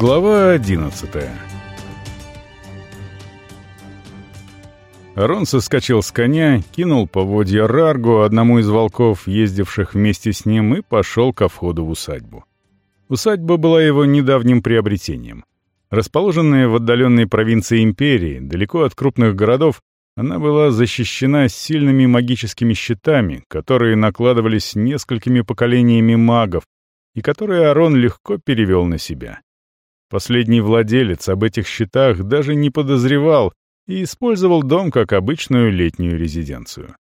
Глава одиннадцатая Рон соскочил с коня, кинул поводья Раргу, одному из волков, ездивших вместе с ним, и пошел ко входу в усадьбу. Усадьба была его недавним приобретением. Расположенная в отдаленной провинции империи, далеко от крупных городов, она была защищена сильными магическими щитами, которые накладывались несколькими поколениями магов, и которые Арон легко перевел на себя. Последний владелец об этих щитах даже не подозревал и использовал дом как обычную летнюю резиденцию.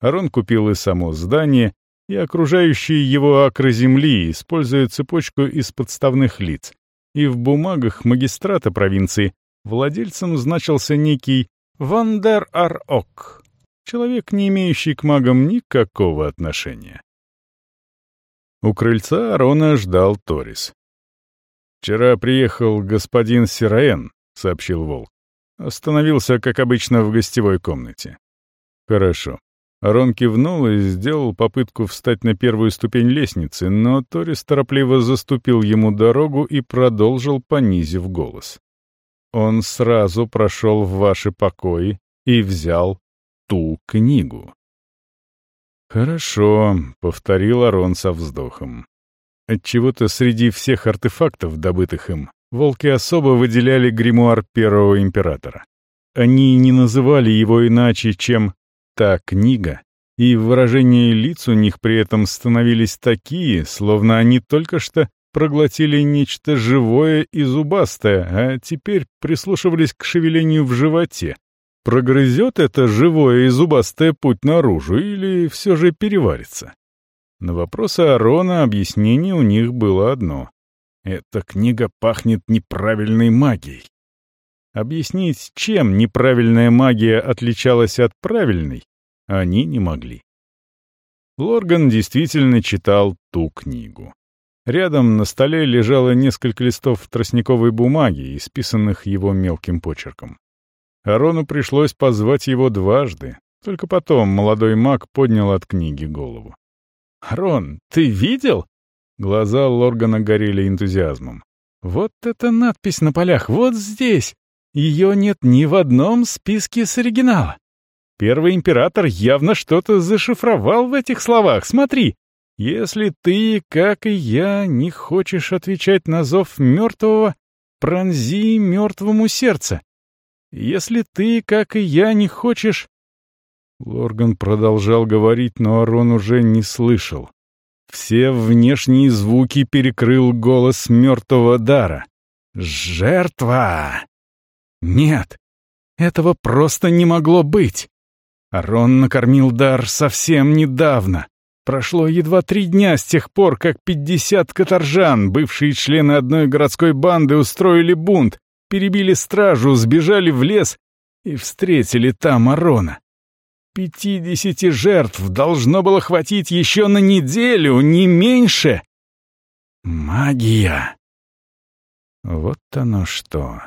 Арон купил и само здание, и окружающие его акры земли, используя цепочку из подставных лиц, и в бумагах магистрата провинции владельцем значился некий Вандер Ар-Ок, человек, не имеющий к магам никакого отношения. У крыльца Арона ждал Торис. «Вчера приехал господин Сираен», — сообщил Волк. Остановился, как обычно, в гостевой комнате. «Хорошо». Арон кивнул и сделал попытку встать на первую ступень лестницы, но Торис торопливо заступил ему дорогу и продолжил, понизив голос. «Он сразу прошел в ваши покои и взял ту книгу». «Хорошо», — повторил Арон со вздохом. Отчего-то среди всех артефактов, добытых им, волки особо выделяли гримуар первого императора. Они не называли его иначе, чем «та книга», и выражения лиц у них при этом становились такие, словно они только что проглотили нечто живое и зубастое, а теперь прислушивались к шевелению в животе, Прогрызет это живое и зубастое путь наружу или все же переварится? На вопросы Арона объяснение у них было одно. Эта книга пахнет неправильной магией. Объяснить, чем неправильная магия отличалась от правильной, они не могли. Лорган действительно читал ту книгу. Рядом на столе лежало несколько листов тростниковой бумаги, исписанных его мелким почерком. Арону пришлось позвать его дважды. Только потом молодой маг поднял от книги голову. «Арон, ты видел?» Глаза Лоргана горели энтузиазмом. «Вот эта надпись на полях, вот здесь! Ее нет ни в одном списке с оригинала. Первый император явно что-то зашифровал в этих словах. Смотри, если ты, как и я, не хочешь отвечать на зов мертвого, пронзи мертвому сердце. Если ты, как и я, не хочешь...» Лорган продолжал говорить, но Арон уже не слышал. Все внешние звуки перекрыл голос мертвого дара. «Жертва!» «Нет, этого просто не могло быть!» Арон накормил дар совсем недавно. Прошло едва три дня с тех пор, как пятьдесят каторжан, бывшие члены одной городской банды, устроили бунт, перебили стражу, сбежали в лес и встретили там Арона. Пятидесяти жертв должно было хватить еще на неделю, не меньше. Магия. Вот оно что.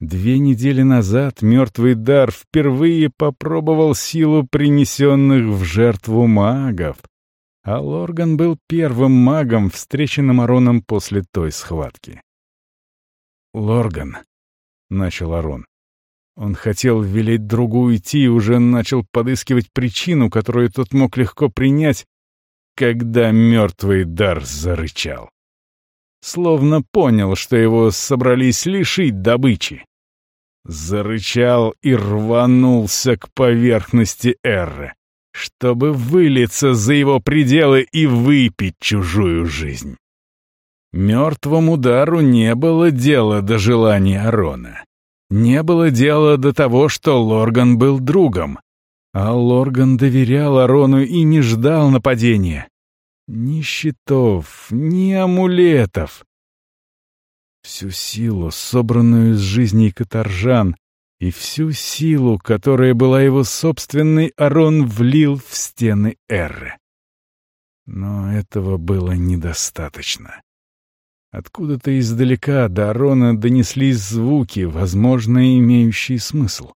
Две недели назад мертвый дар впервые попробовал силу принесенных в жертву магов, а Лорган был первым магом, встреченным Ароном после той схватки. «Лорган», — начал Арон. Он хотел велеть другу уйти и уже начал подыскивать причину, которую тот мог легко принять, когда мертвый дар зарычал. Словно понял, что его собрались лишить добычи. Зарычал и рванулся к поверхности Эрры, чтобы вылиться за его пределы и выпить чужую жизнь. Мертвому дару не было дела до желания Арона. Не было дела до того, что Лорган был другом. А Лорган доверял Арону и не ждал нападения. Ни щитов, ни амулетов. Всю силу, собранную из жизней каторжан, и всю силу, которая была его собственной, Арон влил в стены Эрры. Но этого было недостаточно. Откуда-то издалека до Арона донеслись звуки, возможно, имеющие смысл.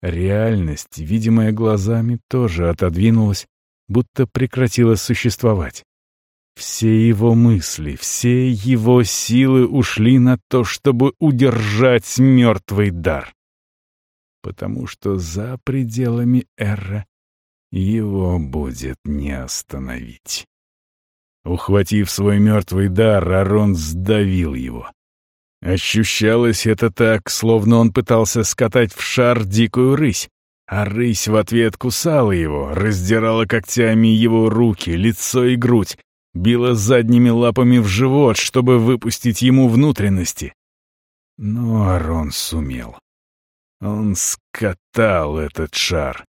Реальность, видимая глазами, тоже отодвинулась, будто прекратила существовать. Все его мысли, все его силы ушли на то, чтобы удержать мертвый дар. Потому что за пределами Эра его будет не остановить. Ухватив свой мертвый дар, Арон сдавил его. Ощущалось это так, словно он пытался скатать в шар дикую рысь, а рысь в ответ кусала его, раздирала когтями его руки, лицо и грудь, била задними лапами в живот, чтобы выпустить ему внутренности. Но Арон сумел. Он скатал этот шар,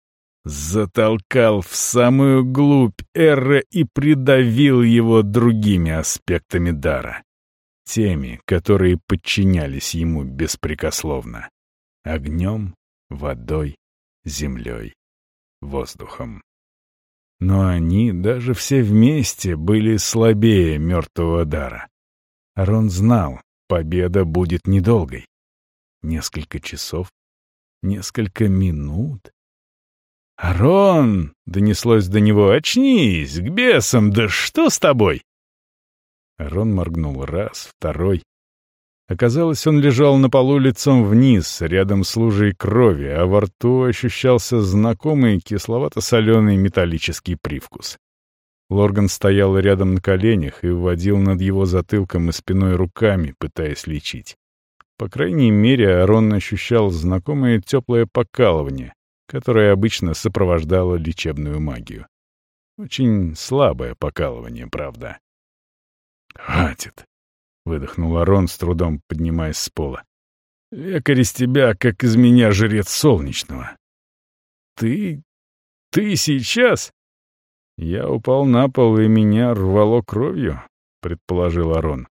затолкал в самую глубь Эры и придавил его другими аспектами дара. Теми, которые подчинялись ему беспрекословно. Огнем, водой, землей, воздухом. Но они, даже все вместе, были слабее мертвого дара. Арон знал, победа будет недолгой. Несколько часов, несколько минут. «Арон!» — донеслось до него. «Очнись! К бесам! Да что с тобой?» Арон моргнул раз, второй. Оказалось, он лежал на полу лицом вниз, рядом с лужей крови, а во рту ощущался знакомый кисловато-соленый металлический привкус. Лорган стоял рядом на коленях и вводил над его затылком и спиной руками, пытаясь лечить. По крайней мере, Арон ощущал знакомое теплое покалывание, которое обычно сопровождало лечебную магию. Очень слабое покалывание, правда. «Хватит!» — выдохнул Арон, с трудом поднимаясь с пола. «Лекарь из тебя, как из меня жрец солнечного». «Ты... ты сейчас?» «Я упал на пол, и меня рвало кровью», — предположил Арон.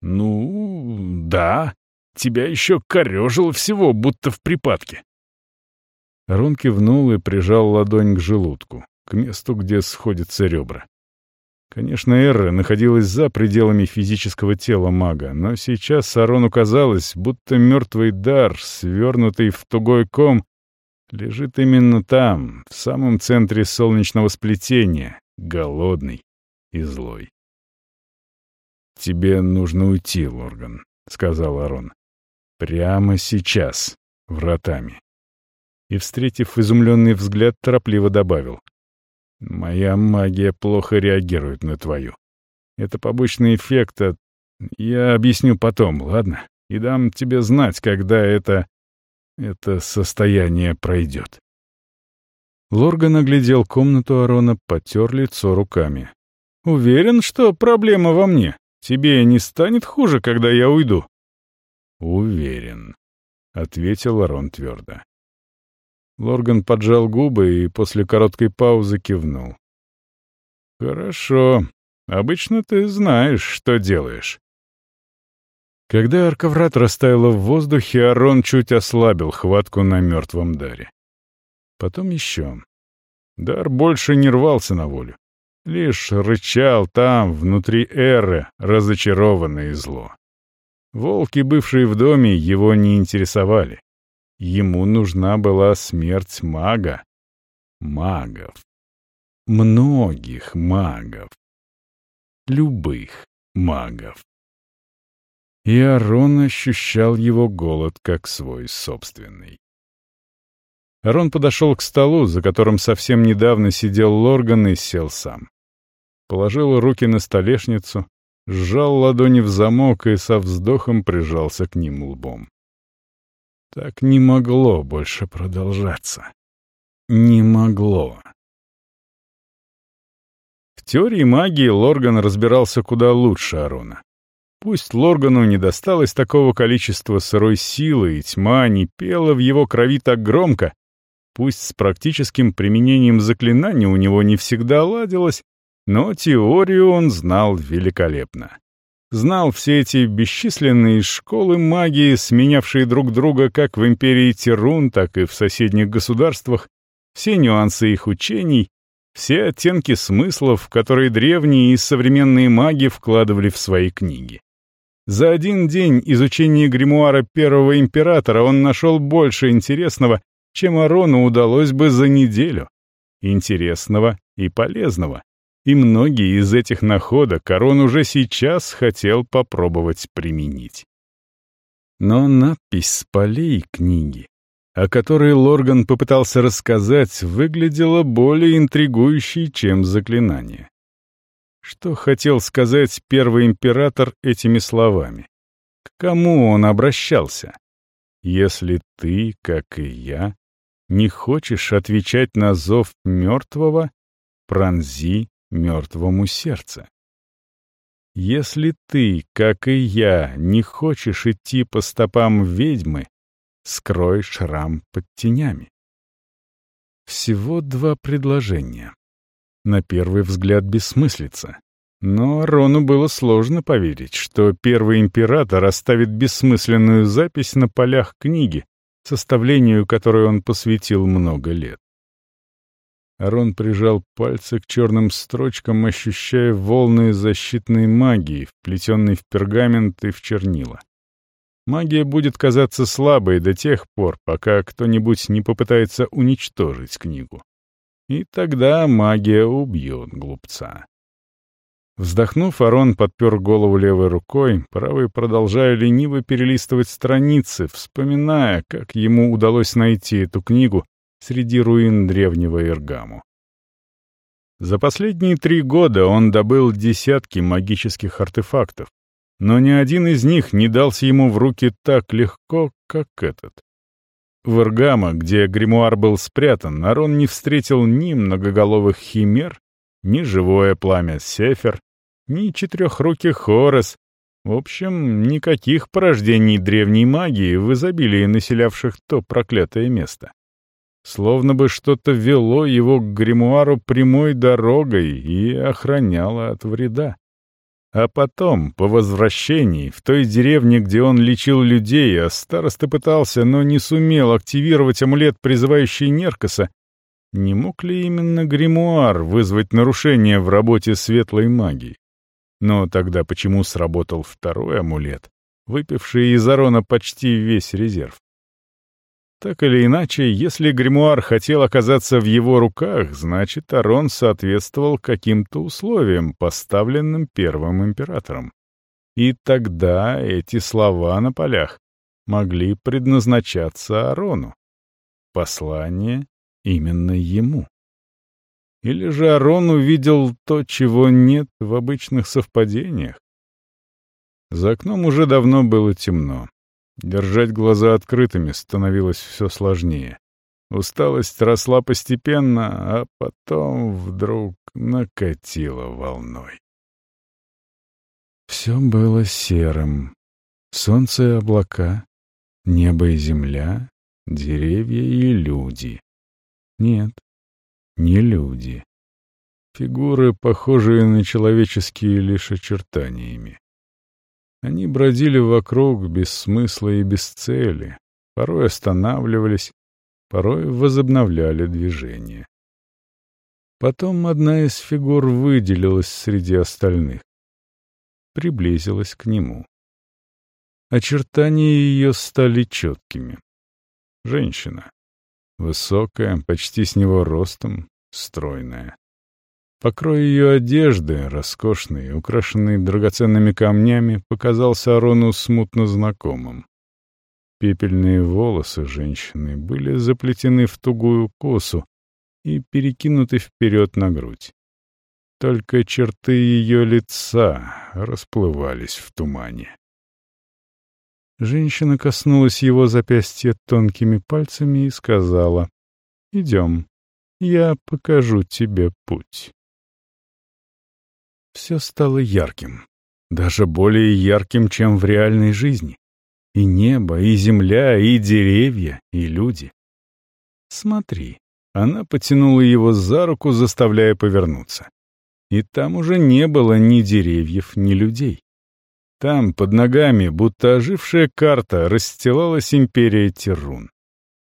«Ну, да. Тебя еще корежило всего, будто в припадке». Арон кивнул и прижал ладонь к желудку, к месту, где сходятся ребра. Конечно, Эра находилась за пределами физического тела мага, но сейчас Сарону казалось, будто мертвый дар, свернутый в тугой ком, лежит именно там, в самом центре солнечного сплетения, голодный и злой. «Тебе нужно уйти, Лорган», — сказал Арон. «Прямо сейчас, вратами». И, встретив изумленный взгляд, торопливо добавил. Моя магия плохо реагирует на твою. Это побочный эффект от... Я объясню потом, ладно? И дам тебе знать, когда это... это состояние пройдет. Лорган оглядел комнату Арона, потер лицо руками. «Уверен, что проблема во мне. Тебе не станет хуже, когда я уйду?» «Уверен», — ответил Арон твердо. Лорган поджал губы и после короткой паузы кивнул. «Хорошо. Обычно ты знаешь, что делаешь». Когда арковрат растаяла в воздухе, Арон чуть ослабил хватку на мертвом даре. Потом еще. Дар больше не рвался на волю. Лишь рычал там, внутри эры, разочарованное зло. Волки, бывшие в доме, его не интересовали. Ему нужна была смерть мага. Магов. Многих магов. Любых магов. И Арон ощущал его голод как свой собственный. Арон подошел к столу, за которым совсем недавно сидел Лорган и сел сам. Положил руки на столешницу, сжал ладони в замок и со вздохом прижался к ним лбом. Так не могло больше продолжаться. Не могло. В теории магии Лорган разбирался куда лучше Арона. Пусть Лоргану не досталось такого количества сырой силы, и тьма не пела в его крови так громко, пусть с практическим применением заклинаний у него не всегда ладилось, но теорию он знал великолепно знал все эти бесчисленные школы магии, сменявшие друг друга как в империи Тирун, так и в соседних государствах, все нюансы их учений, все оттенки смыслов, которые древние и современные маги вкладывали в свои книги. За один день изучения гримуара первого императора он нашел больше интересного, чем Арону удалось бы за неделю. Интересного и полезного. И многие из этих находок Арон уже сейчас хотел попробовать применить. Но надпись с полей книги, о которой Лорган попытался рассказать, выглядела более интригующей, чем заклинание. Что хотел сказать первый император этими словами? К кому он обращался? Если ты, как и я, не хочешь отвечать на зов мертвого, пронзи мертвому сердце. Если ты, как и я, не хочешь идти по стопам ведьмы, скрой шрам под тенями. Всего два предложения. На первый взгляд бессмыслица. Но Рону было сложно поверить, что первый император оставит бессмысленную запись на полях книги, составлению которой он посвятил много лет. Арон прижал пальцы к черным строчкам, ощущая волны защитной магии, вплетенной в пергамент и в чернила. Магия будет казаться слабой до тех пор, пока кто-нибудь не попытается уничтожить книгу. И тогда магия убьет глупца. Вздохнув, Арон подпер голову левой рукой, правой продолжая лениво перелистывать страницы, вспоминая, как ему удалось найти эту книгу среди руин древнего Иргаму. За последние три года он добыл десятки магических артефактов, но ни один из них не дался ему в руки так легко, как этот. В Иргама, где гримуар был спрятан, Арон не встретил ни многоголовых химер, ни живое пламя Сефер, ни четырехруких Хорос. В общем, никаких порождений древней магии в изобилии населявших то проклятое место. Словно бы что-то вело его к гримуару прямой дорогой и охраняло от вреда. А потом, по возвращении, в той деревне, где он лечил людей, а староста пытался, но не сумел активировать амулет, призывающий Неркоса, не мог ли именно гримуар вызвать нарушение в работе светлой магии? Но тогда почему сработал второй амулет, выпивший из Арона почти весь резерв? Так или иначе, если гримуар хотел оказаться в его руках, значит, Арон соответствовал каким-то условиям, поставленным первым императором. И тогда эти слова на полях могли предназначаться Арону. Послание именно ему. Или же Арон увидел то, чего нет в обычных совпадениях? За окном уже давно было темно. Держать глаза открытыми становилось все сложнее. Усталость росла постепенно, а потом вдруг накатила волной. Все было серым. Солнце и облака, небо и земля, деревья и люди. Нет, не люди. Фигуры, похожие на человеческие лишь очертаниями. Они бродили вокруг без смысла и без цели, порой останавливались, порой возобновляли движение. Потом одна из фигур выделилась среди остальных. Приблизилась к нему. Очертания ее стали четкими. Женщина. Высокая, почти с него ростом, стройная. Покрой ее одежды, роскошный, украшенный драгоценными камнями, показался Арону смутно знакомым. Пепельные волосы женщины были заплетены в тугую косу и перекинуты вперед на грудь. Только черты ее лица расплывались в тумане. Женщина коснулась его запястья тонкими пальцами и сказала, «Идем, я покажу тебе путь». Все стало ярким, даже более ярким, чем в реальной жизни. И небо, и земля, и деревья, и люди. Смотри, она потянула его за руку, заставляя повернуться. И там уже не было ни деревьев, ни людей. Там, под ногами, будто ожившая карта, расстилалась империя Террун.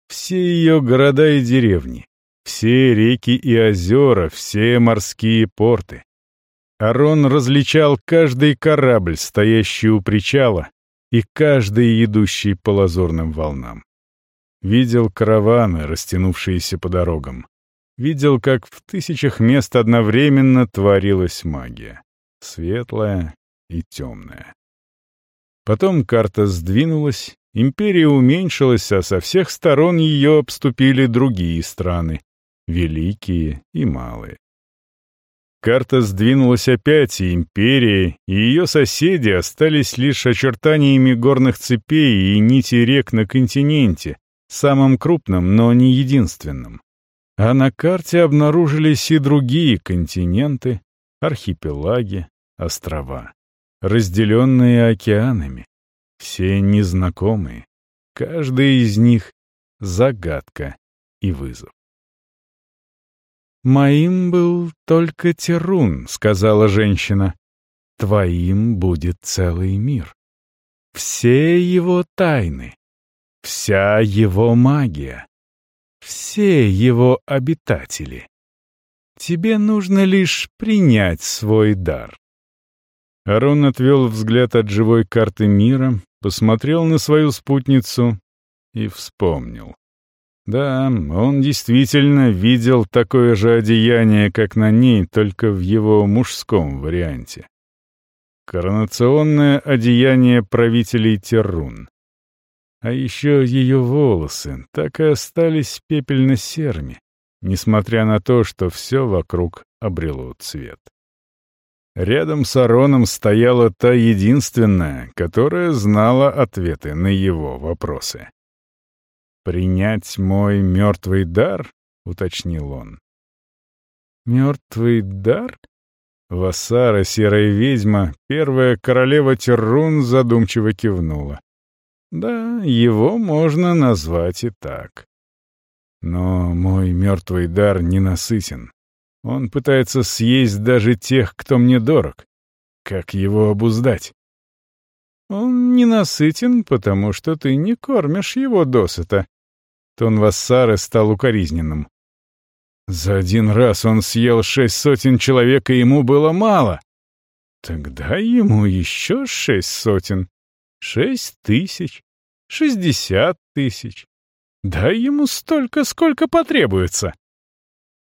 Все ее города и деревни, все реки и озера, все морские порты. Арон различал каждый корабль, стоящий у причала, и каждый, идущий по лазурным волнам. Видел караваны, растянувшиеся по дорогам. видел, как в тысячах мест одновременно творилась магия. Светлая и темная. Потом карта сдвинулась, империя уменьшилась, а со всех сторон ее обступили другие страны, великие и малые. Карта сдвинулась опять, и империя, и ее соседи остались лишь очертаниями горных цепей и нити рек на континенте, самым крупным, но не единственным. А на карте обнаружились и другие континенты, архипелаги, острова, разделенные океанами, все незнакомые, каждый из них — загадка и вызов. «Моим был только Терун», — сказала женщина. «Твоим будет целый мир. Все его тайны, вся его магия, все его обитатели. Тебе нужно лишь принять свой дар». Арон отвел взгляд от живой карты мира, посмотрел на свою спутницу и вспомнил. Да, он действительно видел такое же одеяние, как на ней, только в его мужском варианте. Коронационное одеяние правителей Террун. А еще ее волосы так и остались пепельно-серыми, несмотря на то, что все вокруг обрело цвет. Рядом с Ароном стояла та единственная, которая знала ответы на его вопросы. «Принять мой мертвый дар?» — уточнил он. «Мертвый дар?» Вассара, серая ведьма, первая королева Террун задумчиво кивнула. «Да, его можно назвать и так. Но мой мертвый дар ненасытен. Он пытается съесть даже тех, кто мне дорог. Как его обуздать?» «Он ненасытен, потому что ты не кормишь его досыта», Тон Вассары стал укоризненным. За один раз он съел шесть сотен человек, и ему было мало. Тогда ему еще шесть сотен. Шесть тысяч. Шестьдесят тысяч. Дай ему столько, сколько потребуется.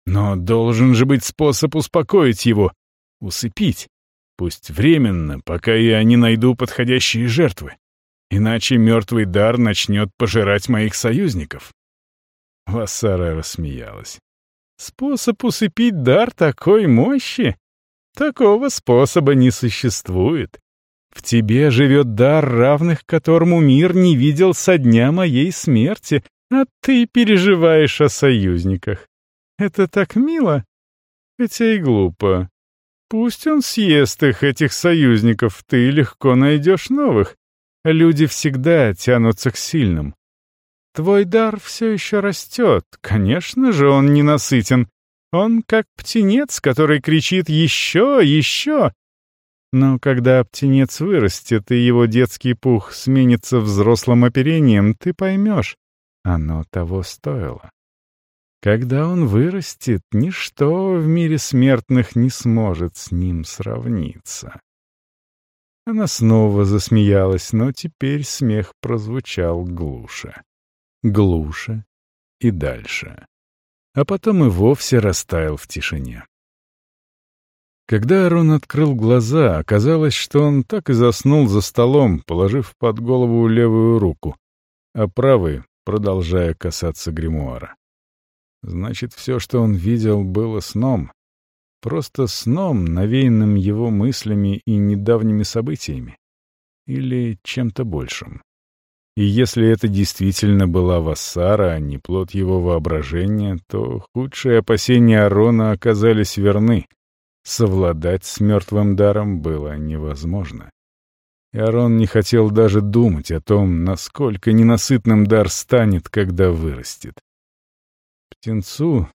Но должен же быть способ успокоить его, усыпить. Пусть временно, пока я не найду подходящие жертвы. Иначе мертвый дар начнет пожирать моих союзников. Вассара рассмеялась. «Способ усыпить дар такой мощи? Такого способа не существует. В тебе живет дар, равных которому мир не видел со дня моей смерти, а ты переживаешь о союзниках. Это так мило, хотя и глупо. Пусть он съест их, этих союзников, ты легко найдешь новых. Люди всегда тянутся к сильным. Твой дар все еще растет. Конечно же, он ненасытен. Он как птенец, который кричит «Еще! Еще!». Но когда птенец вырастет, и его детский пух сменится взрослым оперением, ты поймешь, оно того стоило. Когда он вырастет, ничто в мире смертных не сможет с ним сравниться. Она снова засмеялась, но теперь смех прозвучал глуше глуше и дальше. А потом и вовсе растаял в тишине. Когда Арон открыл глаза, оказалось, что он так и заснул за столом, положив под голову левую руку, а правой продолжая касаться гримуара. Значит, все, что он видел, было сном. Просто сном, навеянным его мыслями и недавними событиями. Или чем-то большим. И если это действительно была Вассара, а не плод его воображения, то худшие опасения Арона оказались верны. Совладать с мертвым даром было невозможно. И Арон не хотел даже думать о том, насколько ненасытным дар станет, когда вырастет. Птенцу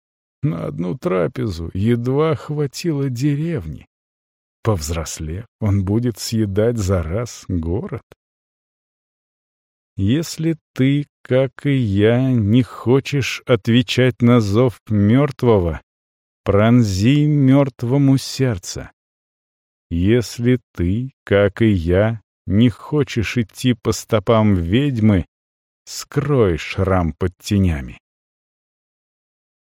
на одну трапезу едва хватило деревни. Повзрослев, он будет съедать за раз город. Если ты, как и я, не хочешь отвечать на зов мертвого, пронзи мертвому сердце. Если ты, как и я, не хочешь идти по стопам ведьмы, скрой шрам под тенями.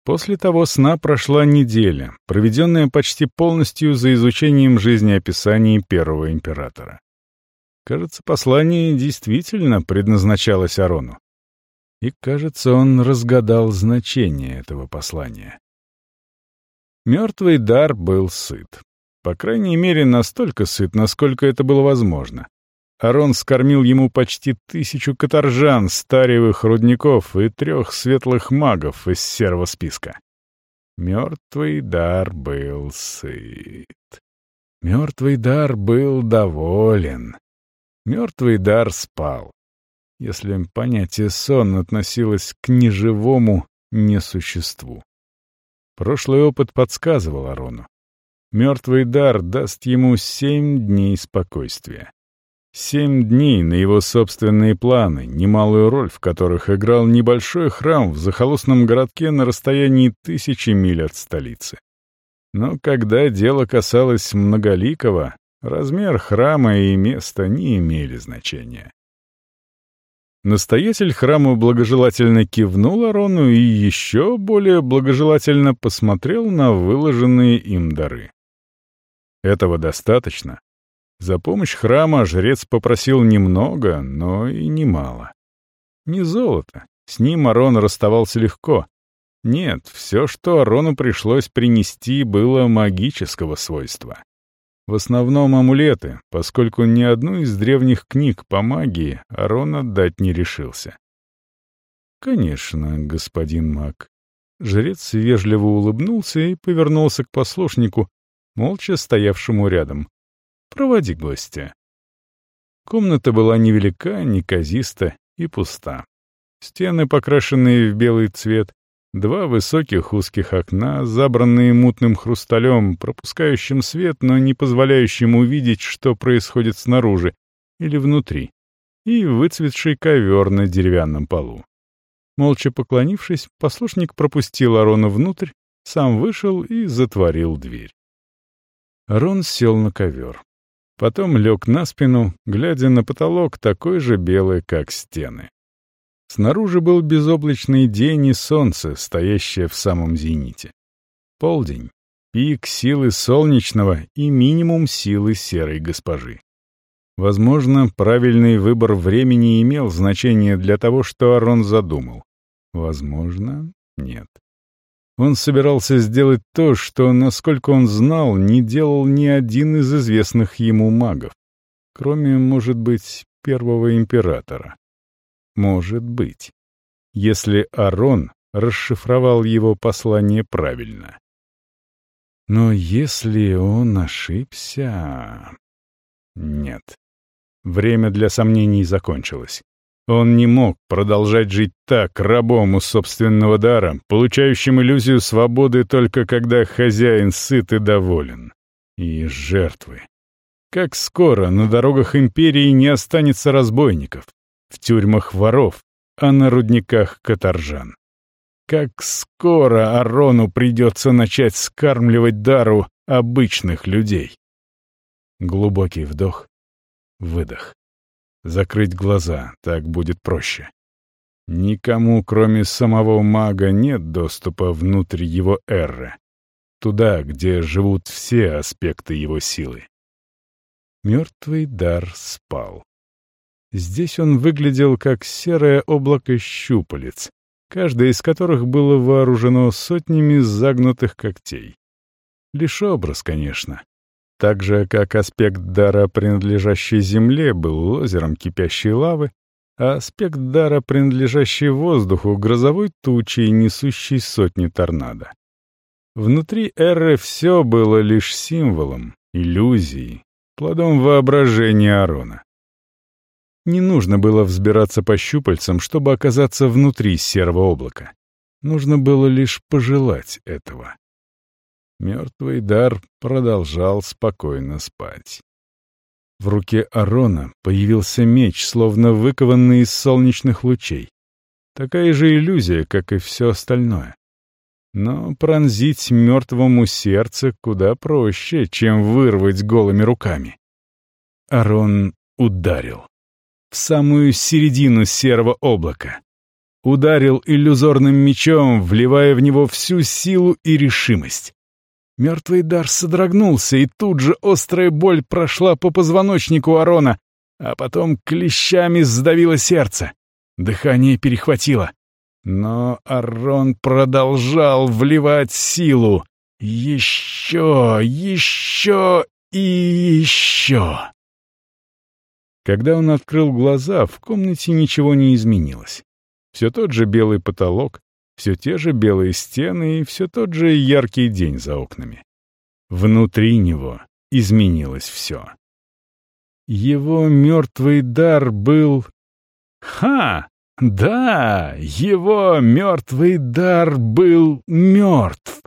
После того сна прошла неделя, проведенная почти полностью за изучением жизнеописаний первого императора. Кажется, послание действительно предназначалось Арону. И, кажется, он разгадал значение этого послания. Мертвый дар был сыт. По крайней мере, настолько сыт, насколько это было возможно. Арон скормил ему почти тысячу каторжан, старевых рудников и трех светлых магов из серого списка. Мертвый дар был сыт. Мертвый дар был доволен. Мертвый дар спал. Если понятие «сон» относилось к неживому несуществу. Прошлый опыт подсказывал Арону. Мертвый дар даст ему семь дней спокойствия. Семь дней на его собственные планы, немалую роль в которых играл небольшой храм в захолустном городке на расстоянии тысячи миль от столицы. Но когда дело касалось многоликого, размер храма и место не имели значения. Настоятель храма благожелательно кивнул Арону и еще более благожелательно посмотрел на выложенные им дары. Этого достаточно, за помощь храма жрец попросил немного, но и немало. Не золото, с ним Арон расставался легко. Нет, все, что Арону пришлось принести, было магического свойства. В основном амулеты, поскольку ни одну из древних книг по магии Арон отдать не решился. «Конечно, господин маг». Жрец вежливо улыбнулся и повернулся к послушнику, молча стоявшему рядом. Проводи гостя. Комната была невелика, неказиста и пуста. Стены, покрашенные в белый цвет, два высоких узких окна, забранные мутным хрусталем, пропускающим свет, но не позволяющим увидеть, что происходит снаружи или внутри, и выцветший ковер на деревянном полу. Молча поклонившись, послушник пропустил Арона внутрь, сам вышел и затворил дверь. Арон сел на ковер. Потом лег на спину, глядя на потолок такой же белый, как стены. Снаружи был безоблачный день и солнце, стоящее в самом зените. Полдень, пик силы солнечного и минимум силы серой госпожи. Возможно, правильный выбор времени имел значение для того, что Арон задумал. Возможно, нет. Он собирался сделать то, что, насколько он знал, не делал ни один из известных ему магов, кроме, может быть, первого императора. Может быть, если Арон расшифровал его послание правильно. Но если он ошибся... Нет. Время для сомнений закончилось. Он не мог продолжать жить так, рабом у собственного дара, получающим иллюзию свободы только когда хозяин сыт и доволен. И жертвы. Как скоро на дорогах империи не останется разбойников, в тюрьмах воров, а на рудниках каторжан. Как скоро Арону придется начать скармливать дару обычных людей. Глубокий вдох, выдох. Закрыть глаза, так будет проще. Никому, кроме самого мага, нет доступа внутрь его эры. Туда, где живут все аспекты его силы. Мертвый дар спал. Здесь он выглядел как серое облако щупалец, каждое из которых было вооружено сотнями загнутых когтей. Лишь образ, конечно. Так же, как аспект дара, принадлежащий Земле, был озером кипящей лавы, а аспект дара, принадлежащий воздуху, грозовой тучей, несущей сотни торнадо. Внутри эры все было лишь символом, иллюзией, плодом воображения Арона. Не нужно было взбираться по щупальцам, чтобы оказаться внутри серого облака. Нужно было лишь пожелать этого. Мертвый дар продолжал спокойно спать. В руке Арона появился меч, словно выкованный из солнечных лучей. Такая же иллюзия, как и все остальное. Но пронзить мертвому сердце куда проще, чем вырвать голыми руками. Арон ударил. В самую середину серого облака. ударил иллюзорным мечом, вливая в него всю силу и решимость. Мертвый дар содрогнулся, и тут же острая боль прошла по позвоночнику Арона, а потом клещами сдавило сердце. Дыхание перехватило. Но Арон продолжал вливать силу. Еще, еще и еще. Когда он открыл глаза, в комнате ничего не изменилось. Все тот же белый потолок, все те же белые стены и все тот же яркий день за окнами. Внутри него изменилось все. Его мертвый дар был... Ха! Да, его мертвый дар был мертв.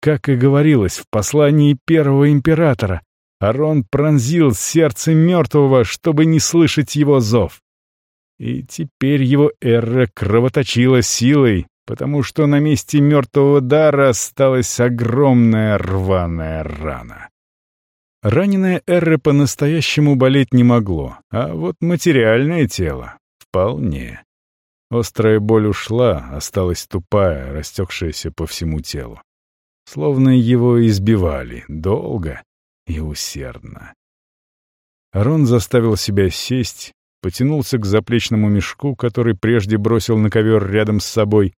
Как и говорилось в послании первого императора, Арон пронзил сердце мертвого, чтобы не слышать его зов. И теперь его эра кровоточила силой, потому что на месте мертвого дара осталась огромная рваная рана. Раненое Эрре по-настоящему болеть не могло, а вот материальное тело — вполне. Острая боль ушла, осталась тупая, растекшаяся по всему телу. Словно его избивали долго и усердно. Арон заставил себя сесть, потянулся к заплечному мешку, который прежде бросил на ковер рядом с собой,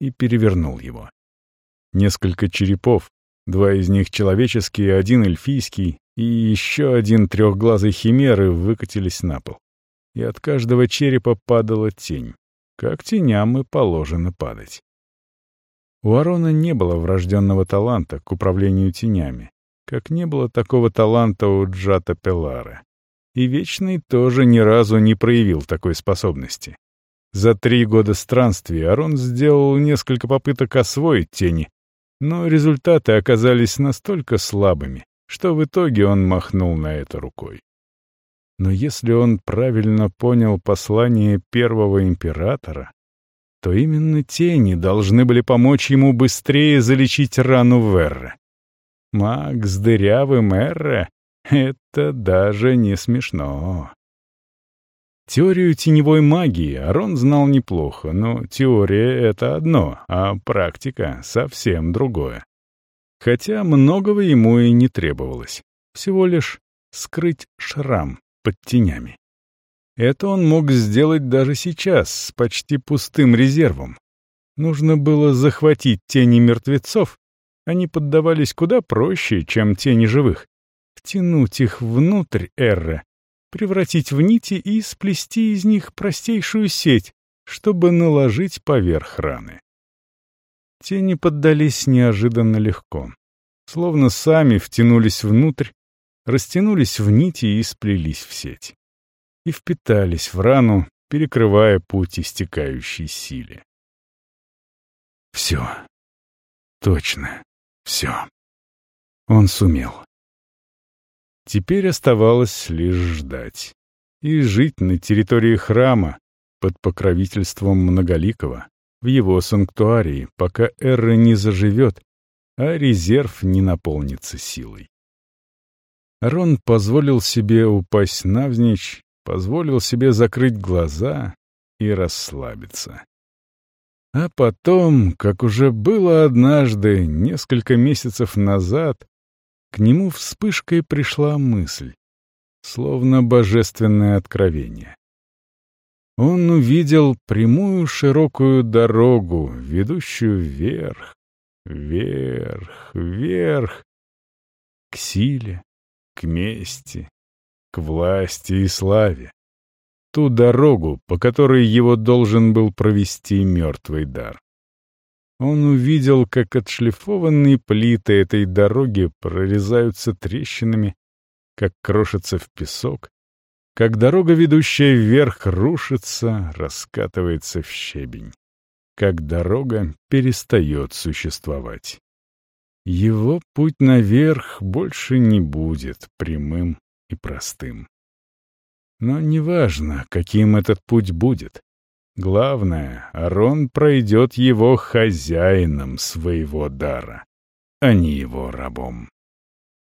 и перевернул его. Несколько черепов, два из них человеческие, один эльфийский, и еще один трехглазый химеры выкатились на пол. И от каждого черепа падала тень, как теням и положено падать. У Арона не было врожденного таланта к управлению тенями, как не было такого таланта у Джата Пелара. И Вечный тоже ни разу не проявил такой способности. За три года странствий Арон сделал несколько попыток освоить тени, но результаты оказались настолько слабыми, что в итоге он махнул на это рукой. Но если он правильно понял послание первого императора, то именно тени должны были помочь ему быстрее залечить рану Верре. Маг с дырявым Эрре это даже не смешно. Теорию теневой магии Арон знал неплохо, но теория — это одно, а практика — совсем другое. Хотя многого ему и не требовалось. Всего лишь скрыть шрам под тенями. Это он мог сделать даже сейчас, с почти пустым резервом. Нужно было захватить тени мертвецов. Они поддавались куда проще, чем тени живых втянуть их внутрь Эрры, превратить в нити и сплести из них простейшую сеть, чтобы наложить поверх раны. Тени поддались неожиданно легко, словно сами втянулись внутрь, растянулись в нити и сплелись в сеть. И впитались в рану, перекрывая путь истекающей силе. Все. Точно. Все. Он сумел. Теперь оставалось лишь ждать. И жить на территории храма, под покровительством Многоликого, в его санктуарии, пока Эра не заживет, а резерв не наполнится силой. Рон позволил себе упасть навзничь, позволил себе закрыть глаза и расслабиться. А потом, как уже было однажды, несколько месяцев назад, к нему вспышкой пришла мысль, словно божественное откровение. Он увидел прямую широкую дорогу, ведущую вверх, вверх, вверх, к силе, к мести, к власти и славе. Ту дорогу, по которой его должен был провести мертвый дар. Он увидел, как отшлифованные плиты этой дороги прорезаются трещинами, как крошится в песок, как дорога, ведущая вверх, рушится, раскатывается в щебень, как дорога перестает существовать. Его путь наверх больше не будет прямым и простым. Но неважно, каким этот путь будет. Главное, Арон пройдет его хозяином своего дара, а не его рабом.